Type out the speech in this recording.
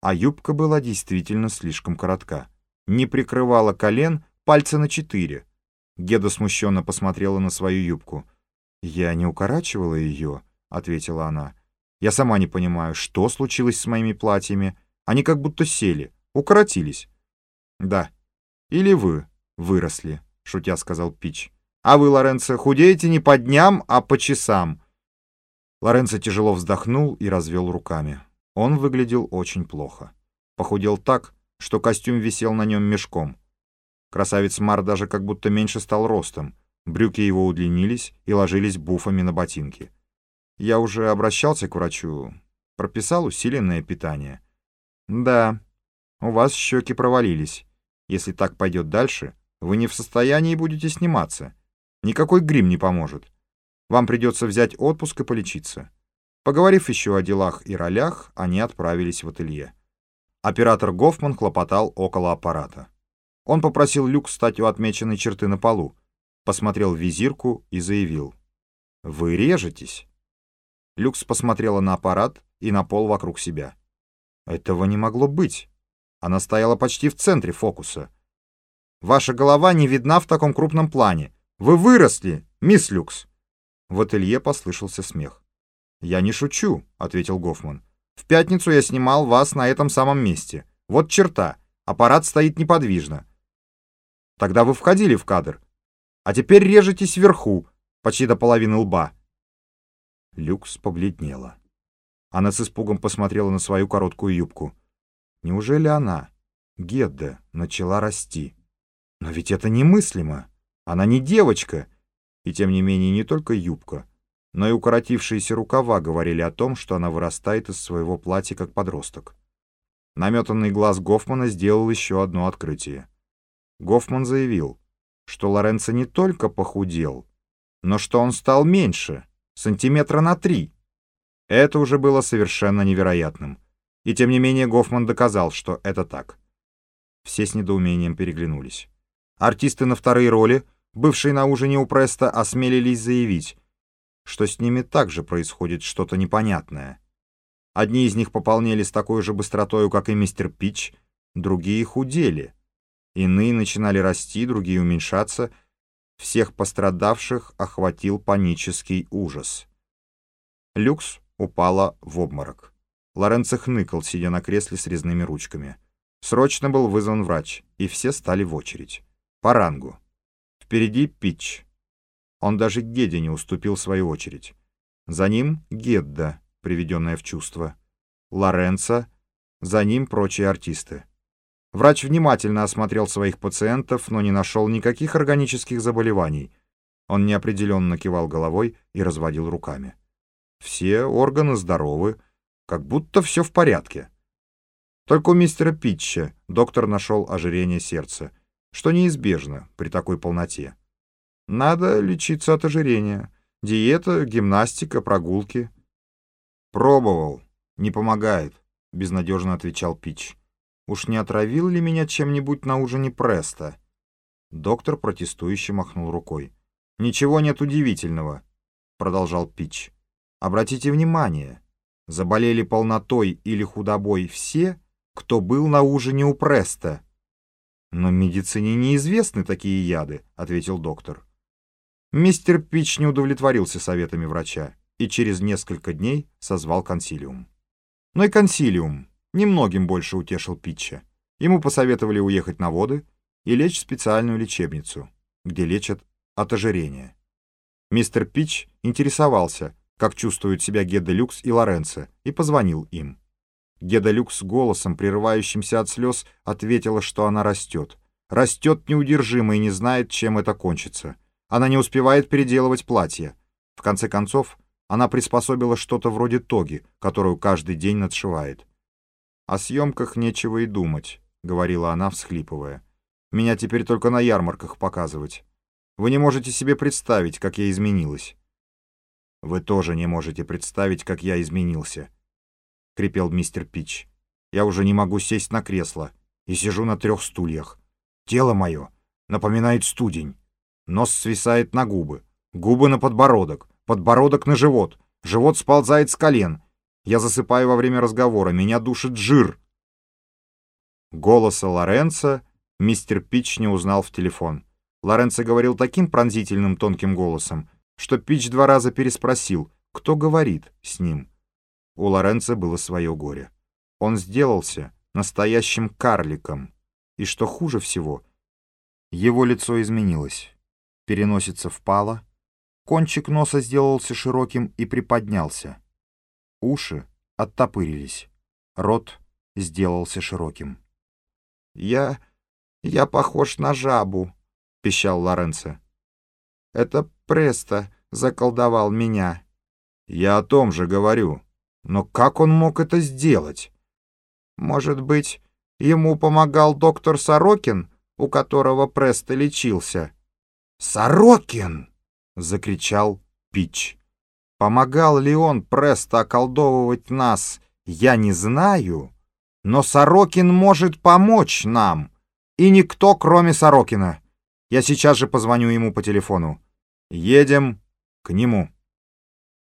А юбка была действительно слишком коротка. Не прикрывала колен, пальца на четыре. Геда смущенно посмотрела на свою юбку. «Я не укорачивала ее», — ответила она. «Я сама не понимаю, что случилось с моими платьями. Они как будто сели, укоротились». «Да. Или вы выросли», — шутя сказал Пич. «А вы, Лоренцо, худеете не по дням, а по часам». Лоренцо тяжело вздохнул и развел руками. Он выглядел очень плохо. Похудел так, что костюм висел на нем мешком. Красавец Мар даже как будто меньше стал ростом. Брюки его удлинились и ложились буфами на ботинки. Я уже обращался к врачу. Прописал усиленное питание. Да, у вас щеки провалились. Если так пойдет дальше, вы не в состоянии будете сниматься. Никакой грим не поможет. Вам придется взять отпуск и полечиться. Поговорив еще о делах и ролях, они отправились в ателье. Оператор Гофман хлопотал около аппарата. Он попросил Люк стать у отмеченной черты на полу, посмотрел в визирку и заявил. «Вы режетесь?» Люкс посмотрела на аппарат и на пол вокруг себя. Этого не могло быть. Она стояла почти в центре фокуса. «Ваша голова не видна в таком крупном плане. Вы выросли, мисс Люкс!» В ателье послышался смех. «Я не шучу», — ответил Гофман. «В пятницу я снимал вас на этом самом месте. Вот черта. Аппарат стоит неподвижно. Тогда вы входили в кадр. А теперь режетесь вверху, почти до половины лба». Люкс побледнела. Она с испугом посмотрела на свою короткую юбку. Неужели она, Гедда, начала расти? Но ведь это немыслимо. Она не девочка. И тем не менее не только юбка, но и укоротившиеся рукава говорили о том, что она вырастает из своего платья как подросток. Наметанный глаз Гофмана сделал еще одно открытие. Гофман заявил, что Лоренцо не только похудел, но что он стал меньше, сантиметра на три. Это уже было совершенно невероятным. И тем не менее Гофман доказал, что это так. Все с недоумением переглянулись. Артисты на вторые роли, бывшие на ужине у Преста, осмелились заявить, что с ними также происходит что-то непонятное. Одни из них пополнели с такой же быстротою, как и мистер Пич, другие худели. Иные начинали расти, другие уменьшаться. Всех пострадавших охватил панический ужас. Люкс упала в обморок. Лоренцо хныкал, сидя на кресле с резными ручками. Срочно был вызван врач, и все стали в очередь. По рангу. Впереди Пич. Он даже Геде не уступил свою очередь. За ним Гедда, приведенная в чувство. Лоренцо. За ним прочие артисты. Врач внимательно осмотрел своих пациентов, но не нашел никаких органических заболеваний. Он неопределенно кивал головой и разводил руками. Все органы здоровы, как будто все в порядке. Только у мистера Питча доктор нашел ожирение сердца, что неизбежно при такой полноте. Надо лечиться от ожирения. Диета, гимнастика, прогулки. Пробовал. Не помогает, безнадежно отвечал Пич. Уж не отравил ли меня чем-нибудь на ужине Преста? Доктор протестующе махнул рукой. Ничего нет удивительного, продолжал Пич. Обратите внимание, Заболели полнотой или худобой все, кто был на ужине у Преста. «Но медицине неизвестны такие яды», — ответил доктор. Мистер Пич не удовлетворился советами врача и через несколько дней созвал консилиум. Но и консилиум немногим больше утешил Питча. Ему посоветовали уехать на воды и лечь в специальную лечебницу, где лечат от ожирения. Мистер Пич интересовался, как чувствуют себя Геда Люкс и Лоренцо, и позвонил им. Геда Люкс голосом, прерывающимся от слез, ответила, что она растет. Растет неудержимо и не знает, чем это кончится. Она не успевает переделывать платье. В конце концов, она приспособила что-то вроде тоги, которую каждый день надшивает. «О съемках нечего и думать», — говорила она, всхлипывая. «Меня теперь только на ярмарках показывать. Вы не можете себе представить, как я изменилась. «Вы тоже не можете представить, как я изменился», — крепел мистер Пич. «Я уже не могу сесть на кресло и сижу на трех стульях. Тело мое напоминает студень. Нос свисает на губы, губы на подбородок, подбородок на живот, живот сползает с колен. Я засыпаю во время разговора, меня душит жир. Голоса Лоренца мистер Пич не узнал в телефон. Лоренцо говорил таким пронзительным тонким голосом, что Пич два раза переспросил, кто говорит с ним. У Лоренцо было свое горе. Он сделался настоящим карликом. И что хуже всего, его лицо изменилось. Переносица впала, кончик носа сделался широким и приподнялся. Уши оттопырились, рот сделался широким. «Я... я похож на жабу», — пищал Лоренцо. «Это Престо заколдовал меня». «Я о том же говорю. Но как он мог это сделать?» «Может быть, ему помогал доктор Сорокин, у которого Престо лечился?» «Сорокин!» — закричал Пич. «Помогал ли он Престо околдовывать нас, я не знаю, но Сорокин может помочь нам, и никто, кроме Сорокина. Я сейчас же позвоню ему по телефону. Едем к нему».